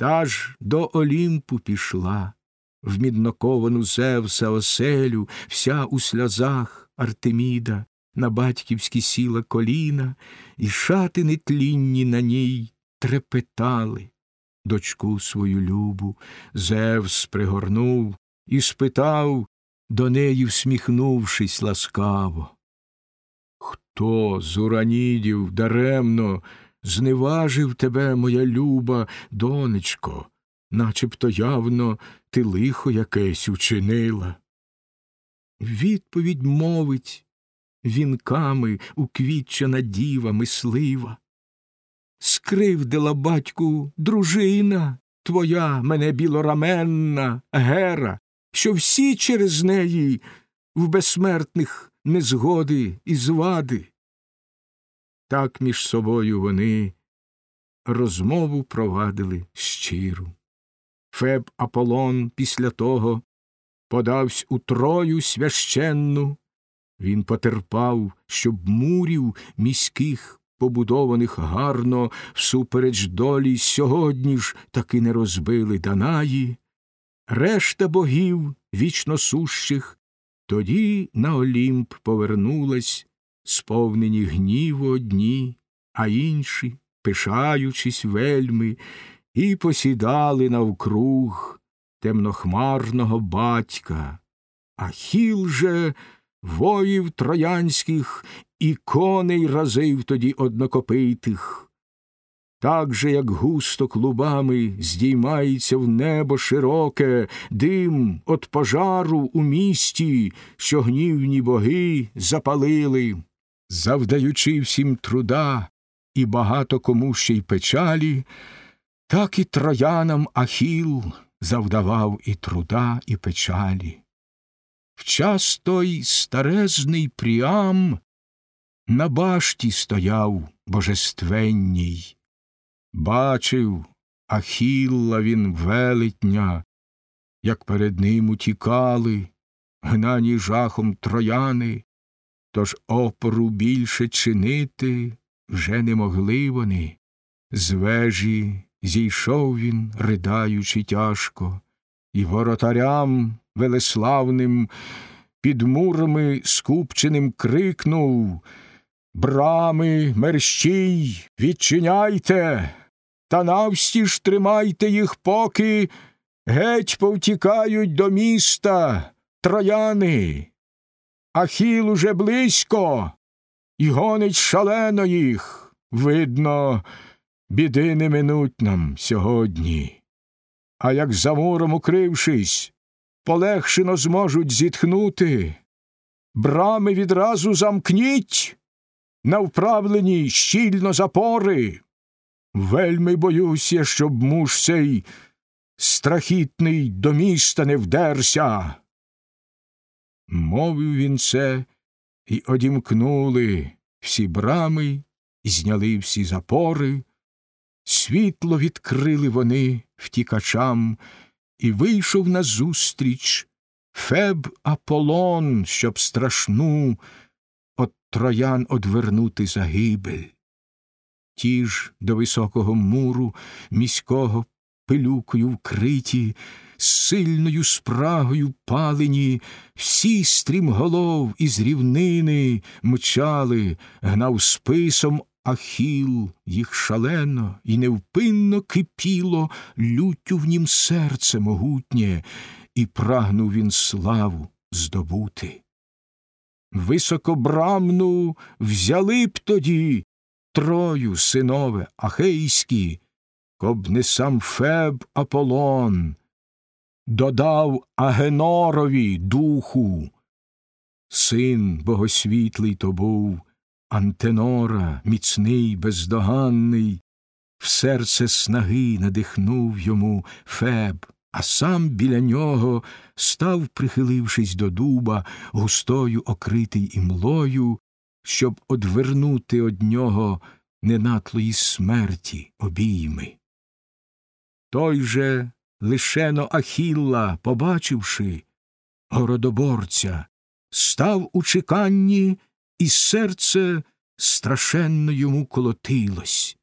Та ж до Олімпу пішла, в мідноковану Зевса оселю, вся у сльозах Артеміда, на батьківські сіла коліна, і шати нетлінні на ній трепетали. Дочку свою любу Зевс пригорнув і спитав, до неї всміхнувшись ласкаво. Хто з уранідів даремно зневажив тебе, моя люба, донечко, начебто явно ти лихо якесь учинила. Відповідь мовить вінками уквітчена діва мислива. Скривдила батьку дружина твоя мене білораменна гера, що всі через неї в безсмертних незгоди і звади. Так між собою вони розмову провадили щиру. Феб Аполлон після того подавсь у трою священну, він потерпав, щоб мурів міських, побудованих гарно, всупереч долі сьогодні ж таки не розбили Данаї, решта богів вічно сущих тоді на Олімп повернулась, сповнені гніву одні, а інші, пишаючись вельми, і посідали навкруг темнохмарного батька. Ахіл же воїв троянських і коней разив тоді однокопитих. Так же, як густо клубами здіймається в небо широке дим от пожару у місті, що гнівні боги запалили, завдаючи всім труда і багато кому ще й печалі, так і троянам Ахіл завдавав і труда, і печалі. В час той старезний Пріам на башті стояв божественній. Бачив Ахілла він велетня, як перед ним утікали, гнані жахом трояни, тож опору більше чинити вже не могли вони. З вежі зійшов він, ридаючи тяжко, і воротарям велеславним під мурами скупченим крикнув Брами, мерщій, відчиняйте, та навстіж тримайте їх, поки геть повтікають до міста трояни. Ахіл уже близько і гонить шалено їх. Видно, біди не минуть нам сьогодні. А як за муром укрившись, полегшено зможуть зітхнути. Брами відразу замкніть, на вправлені щільно запори. Вельми боюся, щоб муж цей страхітний до міста не вдерся. Мовив він це, і одімкнули всі брами, зняли всі запори, світло відкрили вони втікачам, і вийшов назустріч Феб Аполлон, щоб страшну от троян одвернути загибель. Ті ж до високого муру міського пилюкою вкриті, сильною спрагою палені, всі стрімголов із рівнини мчали, гнав списом Ахіл їх шалено і невпинно кипіло люттю в нім серце могутнє, і прагнув він славу здобути. Високобрамну взяли б тоді трою синове ахейські, коб не сам Феб Аполлон, додав Агенорові духу. Син богосвітлий то був, Антенора, міцний, бездоганний, в серце снаги надихнув йому Феб, а сам біля нього став, прихилившись до дуба, густою окритий імлою, щоб одвернути од нього ненатлої смерті обійми. Той же лишено Ахілла, побачивши городоборця, став у чеканні, і серце страшенно йому колотилось.